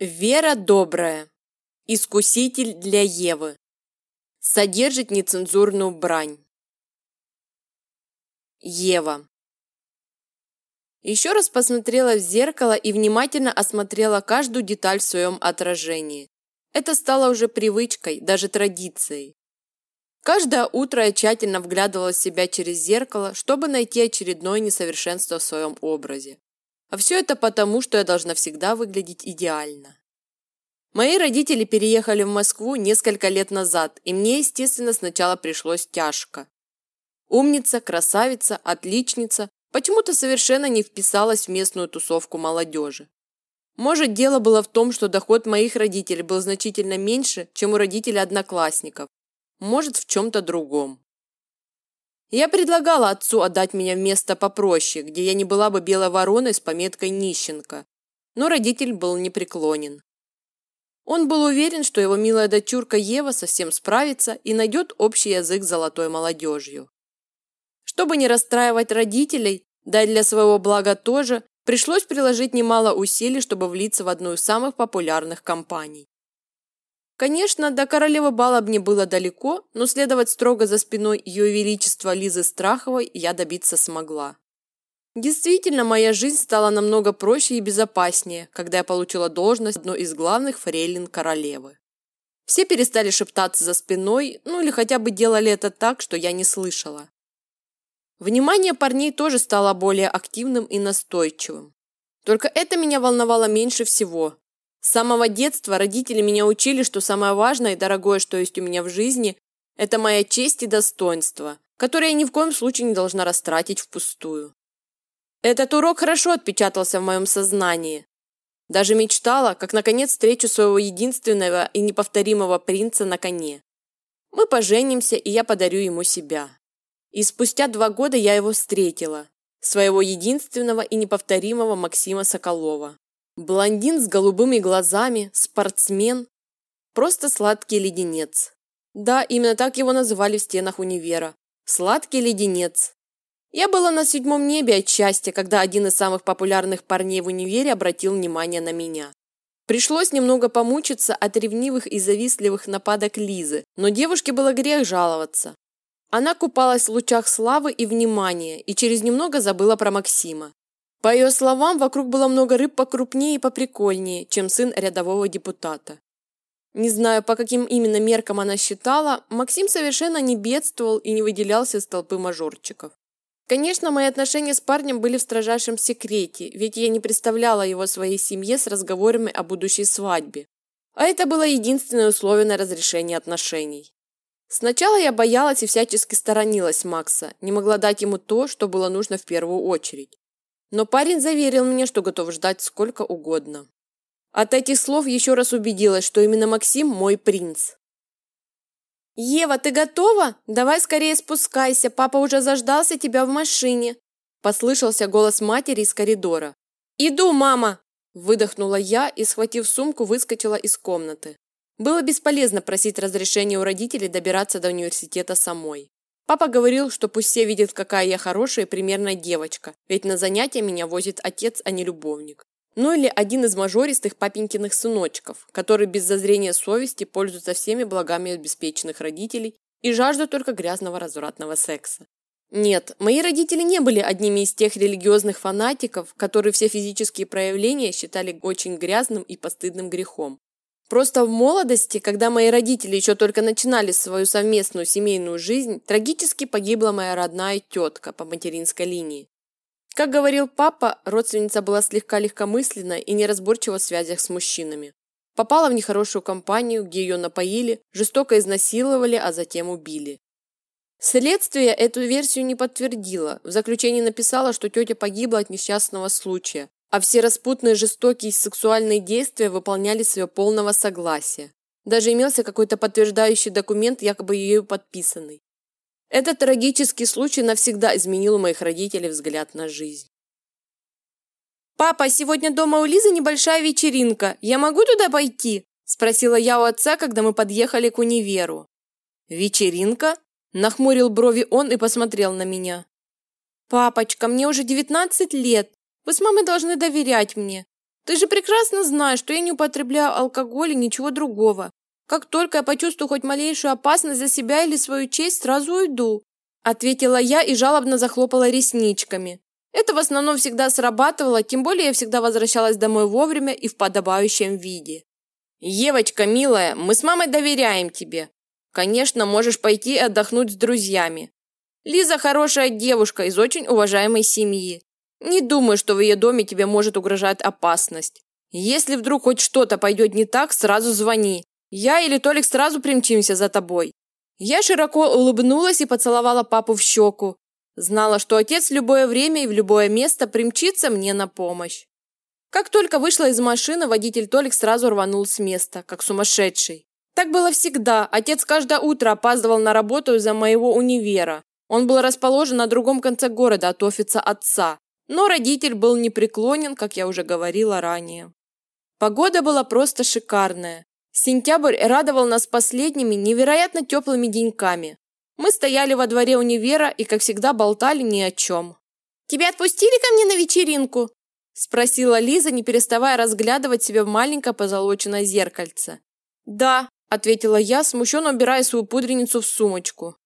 Вера добрая. Искуситель для Евы. Содержит нецензурную брань. Ева. Еще раз посмотрела в зеркало и внимательно осмотрела каждую деталь в своем отражении. Это стало уже привычкой, даже традицией. Каждое утро я тщательно вглядывала в себя через зеркало, чтобы найти очередное несовершенство в своем образе. А все это потому, что я должна всегда выглядеть идеально. Мои родители переехали в Москву несколько лет назад, и мне, естественно, сначала пришлось тяжко. Умница, красавица, отличница почему-то совершенно не вписалась в местную тусовку молодежи. Может, дело было в том, что доход моих родителей был значительно меньше, чем у родителей одноклассников. Может, в чем-то другом. Я предлагала отцу отдать меня в место попроще, где я не была бы белой вороной с пометкой «нищенка». Но родитель был непреклонен. Он был уверен, что его милая дочурка Ева совсем справится и найдет общий язык с золотой молодежью. Чтобы не расстраивать родителей, да и для своего блага тоже, пришлось приложить немало усилий, чтобы влиться в одну из самых популярных компаний. Конечно, до королевы бала мне было далеко, но следовать строго за спиной ее величества Лизы Страховой я добиться смогла. Действительно, моя жизнь стала намного проще и безопаснее, когда я получила должность одной из главных фрейлин королевы. Все перестали шептаться за спиной, ну или хотя бы делали это так, что я не слышала. Внимание парней тоже стало более активным и настойчивым. Только это меня волновало меньше всего, с самого детства родители меня учили, что самое важное и дорогое, что есть у меня в жизни, это моя честь и достоинство, которые я ни в коем случае не должна растратить впустую. Этот урок хорошо отпечатался в моем сознании. Даже мечтала, как наконец встречу своего единственного и неповторимого принца на коне. Мы поженимся, и я подарю ему себя. И спустя два года я его встретила, своего единственного и неповторимого Максима Соколова. Блондин с голубыми глазами, спортсмен. Просто сладкий леденец. Да, именно так его называли в стенах универа. Сладкий леденец. Я была на седьмом небе от счастья, когда один из самых популярных парней в универе обратил внимание на меня. Пришлось немного помучиться от ревнивых и завистливых нападок Лизы, но девушке было грех жаловаться. Она купалась в лучах славы и внимания и через немного забыла про Максима. По ее словам, вокруг было много рыб покрупнее и поприкольнее, чем сын рядового депутата. Не знаю, по каким именно меркам она считала, Максим совершенно не бедствовал и не выделялся из толпы мажорчиков. Конечно, мои отношения с парнем были в строжайшем секрете, ведь я не представляла его своей семье с разговорами о будущей свадьбе. А это было единственное условие на разрешение отношений. Сначала я боялась и всячески сторонилась Макса, не могла дать ему то, что было нужно в первую очередь. Но парень заверил мне, что готов ждать сколько угодно. От этих слов еще раз убедилась, что именно Максим мой принц. «Ева, ты готова? Давай скорее спускайся, папа уже заждался тебя в машине», послышался голос матери из коридора. «Иду, мама!» выдохнула я и, схватив сумку, выскочила из комнаты. Было бесполезно просить разрешения у родителей добираться до университета самой. Папа говорил, что пусть все видят, какая я хорошая и примерная девочка, ведь на занятия меня возит отец, а не любовник. Ну или один из мажористых папенькиных сыночков, который без зазрения совести пользуется всеми благами обеспеченных родителей и жаждут только грязного развратного секса. Нет, мои родители не были одними из тех религиозных фанатиков, которые все физические проявления считали очень грязным и постыдным грехом. Просто в молодости, когда мои родители еще только начинали свою совместную семейную жизнь, трагически погибла моя родная тетка по материнской линии. Как говорил папа, родственница была слегка легкомысленна и неразборчива в связях с мужчинами. Попала в нехорошую компанию, где ее напоили, жестоко изнасиловали, а затем убили. Следствие эту версию не подтвердило. В заключении написала, что тетя погибла от несчастного случая, а все распутные жестокие сексуальные действия выполняли с ее полного согласия. Даже имелся какой-то подтверждающий документ, якобы ею подписанный. Этот трагический случай навсегда изменил у моих родителей взгляд на жизнь. «Папа, сегодня дома у Лизы небольшая вечеринка. Я могу туда пойти?» – спросила я у отца, когда мы подъехали к универу. «Вечеринка?» – нахмурил брови он и посмотрел на меня. «Папочка, мне уже девятнадцать лет. Вы с мамой должны доверять мне. Ты же прекрасно знаешь, что я не употребляю алкоголь и ничего другого. Как только я почувствую хоть малейшую опасность за себя или свою честь, сразу уйду», ответила я и жалобно захлопала ресничками. Это в основном всегда срабатывало, тем более я всегда возвращалась домой вовремя и в подобающем виде. «Евочка, милая, мы с мамой доверяем тебе. Конечно, можешь пойти отдохнуть с друзьями. Лиза хорошая девушка из очень уважаемой семьи. Не думаю, что в ее доме тебе может угрожать опасность. Если вдруг хоть что-то пойдет не так, сразу звони. Я или Толик сразу примчимся за тобой». Я широко улыбнулась и поцеловала папу в щеку. Знала, что отец в любое время и в любое место примчится мне на помощь. Как только вышла из машины, водитель Толик сразу рванул с места, как сумасшедший. Так было всегда. Отец каждое утро опаздывал на работу из-за моего универа. Он был расположен на другом конце города от офиса отца. Но родитель был непреклонен, как я уже говорила ранее. Погода была просто шикарная. Сентябрь радовал нас последними невероятно теплыми деньками. Мы стояли во дворе универа и, как всегда, болтали ни о чем. «Тебя отпустили ко мне на вечеринку?» Спросила Лиза, не переставая разглядывать себя в маленькое позолоченное зеркальце. «Да», – ответила я, смущенно убирая свою пудреницу в сумочку.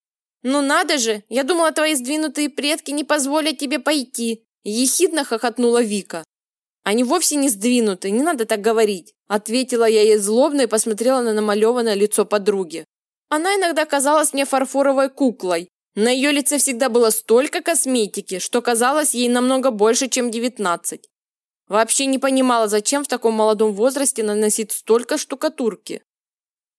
«Ну надо же! Я думала, твои сдвинутые предки не позволят тебе пойти!» Ехидно хохотнула Вика. «Они вовсе не сдвинуты, не надо так говорить!» Ответила я ей злобно и посмотрела на намалеванное лицо подруги. Она иногда казалась мне фарфоровой куклой. На ее лице всегда было столько косметики, что казалось ей намного больше, чем 19. Вообще не понимала, зачем в таком молодом возрасте наносить столько штукатурки.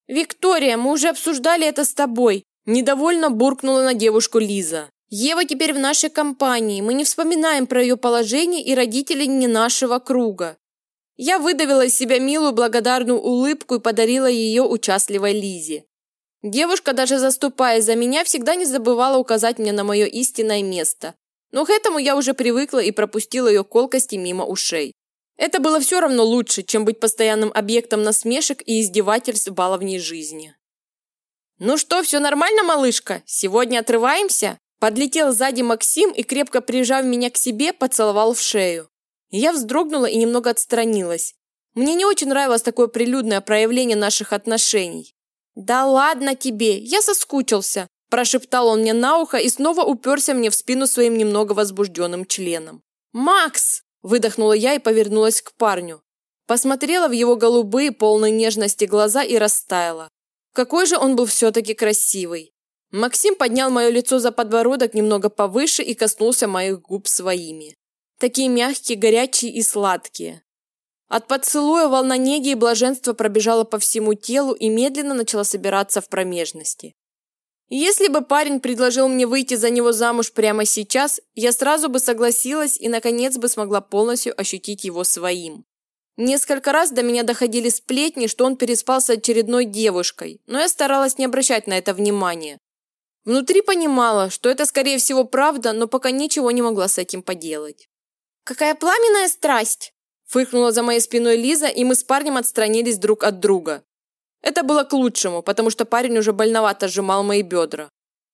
«Виктория, мы уже обсуждали это с тобой», – недовольно буркнула на девушку Лиза. «Ева теперь в нашей компании, мы не вспоминаем про ее положение и родителей не нашего круга». Я выдавила из себя милую благодарную улыбку и подарила ее участливой Лизе. Девушка, даже заступая за меня, всегда не забывала указать мне на мое истинное место. Но к этому я уже привыкла и пропустила ее колкости мимо ушей. Это было все равно лучше, чем быть постоянным объектом насмешек и издевательств баловней жизни. «Ну что, все нормально, малышка? Сегодня отрываемся?» Подлетел сзади Максим и, крепко прижав меня к себе, поцеловал в шею. Я вздрогнула и немного отстранилась. Мне не очень нравилось такое прилюдное проявление наших отношений. «Да ладно тебе, я соскучился», – прошептал он мне на ухо и снова уперся мне в спину своим немного возбужденным членом. «Макс!» – выдохнула я и повернулась к парню. Посмотрела в его голубые, полные нежности глаза и растаяла. Какой же он был все-таки красивый. Максим поднял мое лицо за подбородок немного повыше и коснулся моих губ своими. Такие мягкие, горячие и сладкие. От поцелуя волна неги и блаженства пробежала по всему телу и медленно начала собираться в промежности. Если бы парень предложил мне выйти за него замуж прямо сейчас, я сразу бы согласилась и, наконец, бы смогла полностью ощутить его своим. Несколько раз до меня доходили сплетни, что он переспал с очередной девушкой, но я старалась не обращать на это внимания. Внутри понимала, что это, скорее всего, правда, но пока ничего не могла с этим поделать. «Какая пламенная страсть!» Фыркнула за моей спиной Лиза, и мы с парнем отстранились друг от друга. Это было к лучшему, потому что парень уже больновато сжимал мои бедра.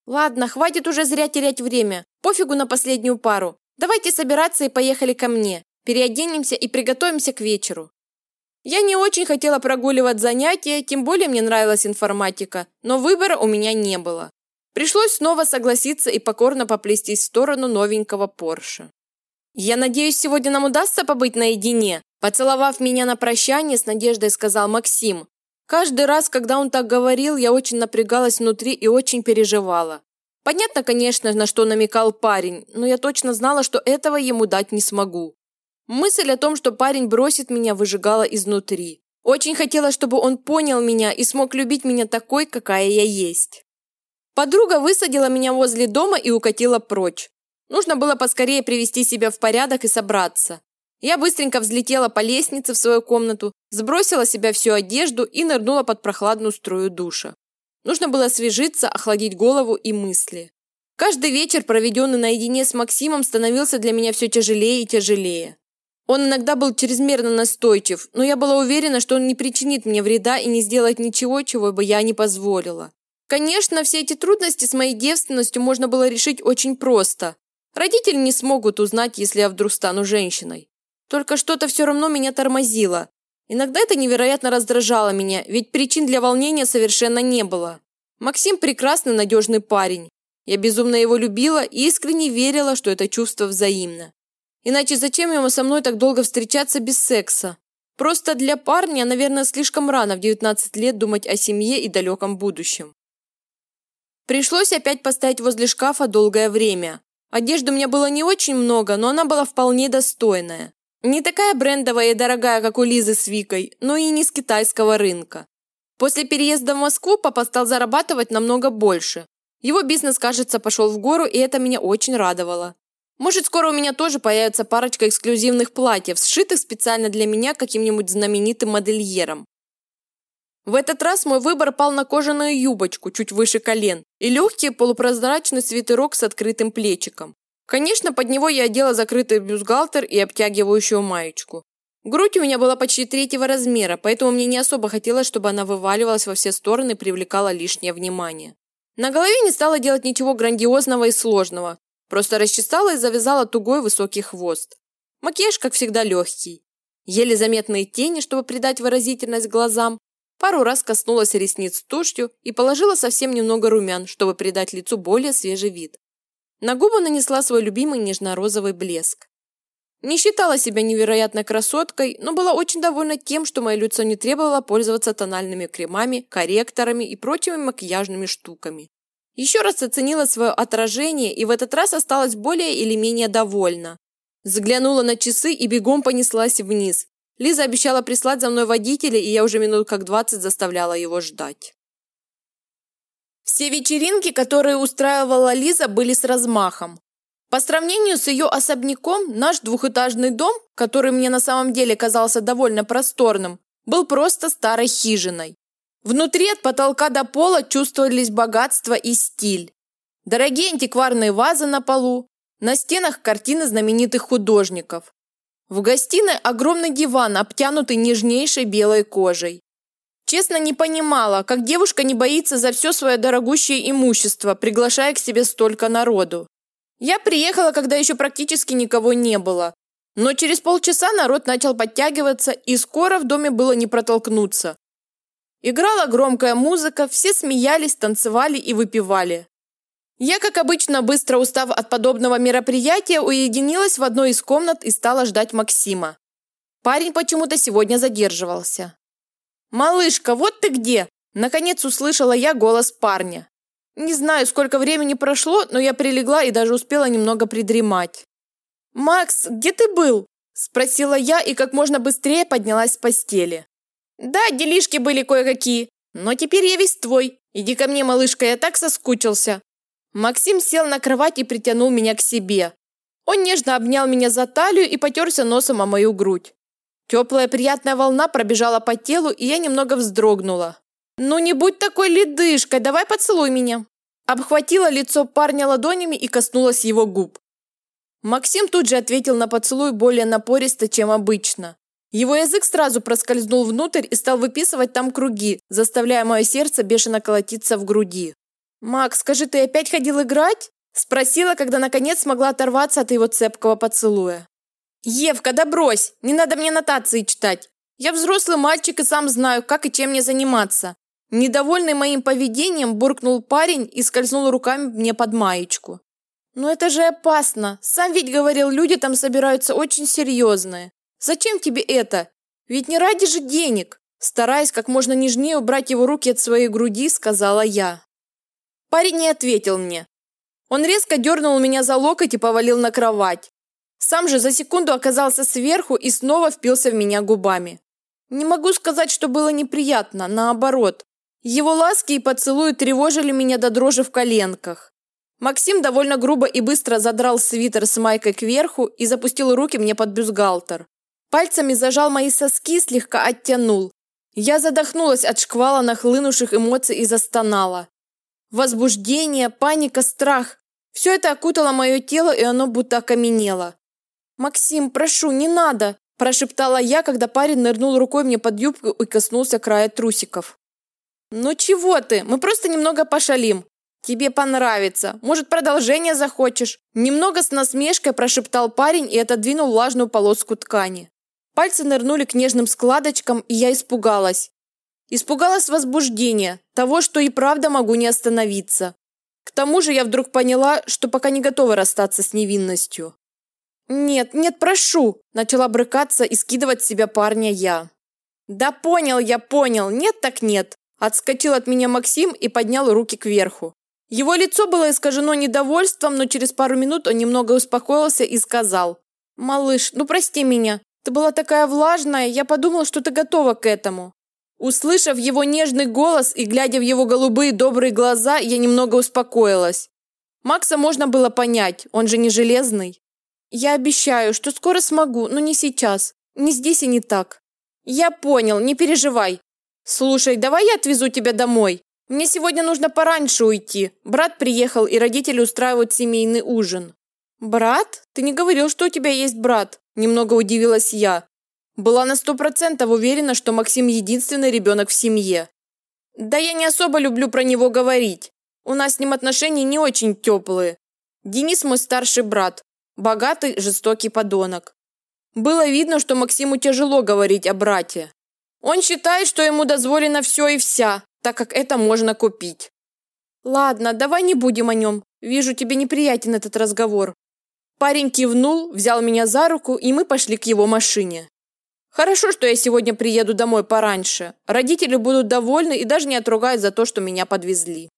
«Ладно, хватит уже зря терять время. Пофигу на последнюю пару. Давайте собираться и поехали ко мне. Переоденемся и приготовимся к вечеру». Я не очень хотела прогуливать занятия, тем более мне нравилась информатика, но выбора у меня не было. Пришлось снова согласиться и покорно поплестись в сторону новенького Порше. «Я надеюсь, сегодня нам удастся побыть наедине?» Поцеловав меня на прощание, с надеждой сказал Максим. Каждый раз, когда он так говорил, я очень напрягалась внутри и очень переживала. Понятно, конечно, на что намекал парень, но я точно знала, что этого ему дать не смогу. Мысль о том, что парень бросит меня, выжигала изнутри. Очень хотела, чтобы он понял меня и смог любить меня такой, какая я есть. Подруга высадила меня возле дома и укатила прочь. Нужно было поскорее привести себя в порядок и собраться. Я быстренько взлетела по лестнице в свою комнату, сбросила себя всю одежду и нырнула под прохладную струю душа. Нужно было освежиться, охладить голову и мысли. Каждый вечер, проведенный наедине с Максимом, становился для меня все тяжелее и тяжелее. Он иногда был чрезмерно настойчив, но я была уверена, что он не причинит мне вреда и не сделает ничего, чего бы я не позволила. Конечно, все эти трудности с моей девственностью можно было решить очень просто. Родители не смогут узнать, если я вдруг стану женщиной. Только что-то все равно меня тормозило. Иногда это невероятно раздражало меня, ведь причин для волнения совершенно не было. Максим прекрасный, надежный парень. Я безумно его любила и искренне верила, что это чувство взаимно. Иначе зачем ему со мной так долго встречаться без секса? Просто для парня, наверное, слишком рано в 19 лет думать о семье и далеком будущем. Пришлось опять постоять возле шкафа долгое время. Одежды у меня было не очень много, но она была вполне достойная. Не такая брендовая и дорогая, как у Лизы с Викой, но и не с китайского рынка. После переезда в Москву папа стал зарабатывать намного больше. Его бизнес, кажется, пошел в гору, и это меня очень радовало. Может, скоро у меня тоже появится парочка эксклюзивных платьев, сшитых специально для меня каким-нибудь знаменитым модельером. В этот раз мой выбор пал на кожаную юбочку, чуть выше колен, и легкий полупрозрачный свитерок с открытым плечиком. Конечно, под него я одела закрытый бюстгальтер и обтягивающую маечку. Грудь у меня была почти третьего размера, поэтому мне не особо хотелось, чтобы она вываливалась во все стороны и привлекала лишнее внимание. На голове не стала делать ничего грандиозного и сложного, просто расчесала и завязала тугой высокий хвост. Макияж, как всегда, легкий. Еле заметные тени, чтобы придать выразительность глазам, пару раз коснулась ресниц тушью и положила совсем немного румян, чтобы придать лицу более свежий вид. На губы нанесла свой любимый нежно-розовый блеск. Не считала себя невероятной красоткой, но была очень довольна тем, что мое лицо не требовало пользоваться тональными кремами, корректорами и прочими макияжными штуками. Еще раз оценила свое отражение и в этот раз осталась более или менее довольна. Заглянула на часы и бегом понеслась вниз. Лиза обещала прислать за мной водителя, и я уже минут как двадцать заставляла его ждать. Все вечеринки, которые устраивала Лиза, были с размахом. По сравнению с ее особняком, наш двухэтажный дом, который мне на самом деле казался довольно просторным, был просто старой хижиной. Внутри от потолка до пола чувствовались богатство и стиль. Дорогие антикварные вазы на полу, на стенах картины знаменитых художников. В гостиной огромный диван, обтянутый нежнейшей белой кожей. Честно не понимала, как девушка не боится за все свое дорогущее имущество, приглашая к себе столько народу. Я приехала, когда еще практически никого не было. Но через полчаса народ начал подтягиваться, и скоро в доме было не протолкнуться. Играла громкая музыка, все смеялись, танцевали и выпивали. Я, как обычно, быстро устав от подобного мероприятия, уединилась в одной из комнат и стала ждать Максима. Парень почему-то сегодня задерживался. «Малышка, вот ты где!» Наконец услышала я голос парня. Не знаю, сколько времени прошло, но я прилегла и даже успела немного придремать. «Макс, где ты был?» – спросила я и как можно быстрее поднялась с постели. «Да, делишки были кое-какие, но теперь я весь твой. Иди ко мне, малышка, я так соскучился». Максим сел на кровать и притянул меня к себе. Он нежно обнял меня за талию и потерся носом о мою грудь. Теплая приятная волна пробежала по телу, и я немного вздрогнула. «Ну не будь такой ледышкой, давай поцелуй меня!» Обхватила лицо парня ладонями и коснулась его губ. Максим тут же ответил на поцелуй более напористо, чем обычно. Его язык сразу проскользнул внутрь и стал выписывать там круги, заставляя мое сердце бешено колотиться в груди. «Макс, скажи, ты опять ходил играть?» Спросила, когда наконец смогла оторваться от его цепкого поцелуя. «Евка, да брось! Не надо мне нотации читать! Я взрослый мальчик и сам знаю, как и чем мне заниматься. Недовольный моим поведением, буркнул парень и скользнул руками мне под маечку. «Но это же опасно! Сам ведь говорил, люди там собираются очень серьезные. Зачем тебе это? Ведь не ради же денег!» Стараясь как можно нежнее убрать его руки от своей груди, сказала я. Парень не ответил мне. Он резко дернул меня за локоть и повалил на кровать. Сам же за секунду оказался сверху и снова впился в меня губами. Не могу сказать, что было неприятно, наоборот. Его ласки и поцелуи тревожили меня до дрожи в коленках. Максим довольно грубо и быстро задрал свитер с майкой кверху и запустил руки мне под бюстгальтер. Пальцами зажал мои соски, слегка оттянул. Я задохнулась от шквала нахлынувших эмоций и застонала. Возбуждение, паника, страх. Все это окутало мое тело, и оно будто окаменело. «Максим, прошу, не надо!» – прошептала я, когда парень нырнул рукой мне под юбку и коснулся края трусиков. «Ну чего ты? Мы просто немного пошалим!» Тебе понравится. Может, продолжение захочешь? Немного с насмешкой прошептал парень и отодвинул влажную полоску ткани. Пальцы нырнули к нежным складочкам, и я испугалась. Испугалась возбуждения, того, что и правда могу не остановиться. К тому же я вдруг поняла, что пока не готова расстаться с невинностью. «Нет, нет, прошу!» – начала брыкаться и скидывать с себя парня я. «Да понял я, понял, нет так нет!» Отскочил от меня Максим и поднял руки кверху. Его лицо было искажено недовольством, но через пару минут он немного успокоился и сказал. «Малыш, ну прости меня. Ты была такая влажная, я подумал, что ты готова к этому». Услышав его нежный голос и глядя в его голубые добрые глаза, я немного успокоилась. Макса можно было понять, он же не железный. Я обещаю, что скоро смогу, но не сейчас. Не здесь и не так. Я понял, не переживай. Слушай, давай я отвезу тебя домой. Мне сегодня нужно пораньше уйти. Брат приехал, и родители устраивают семейный ужин. Брат? Ты не говорил, что у тебя есть брат? Немного удивилась я. Была на сто процентов уверена, что Максим единственный ребенок в семье. Да я не особо люблю про него говорить. У нас с ним отношения не очень теплые. Денис мой старший брат. Богатый, жестокий подонок. Было видно, что Максиму тяжело говорить о брате. Он считает, что ему дозволено все и вся, так как это можно купить. Ладно, давай не будем о нем. Вижу, тебе неприятен этот разговор. Парень кивнул, взял меня за руку, и мы пошли к его машине. Хорошо, что я сегодня приеду домой пораньше. Родители будут довольны и даже не отругают за то, что меня подвезли.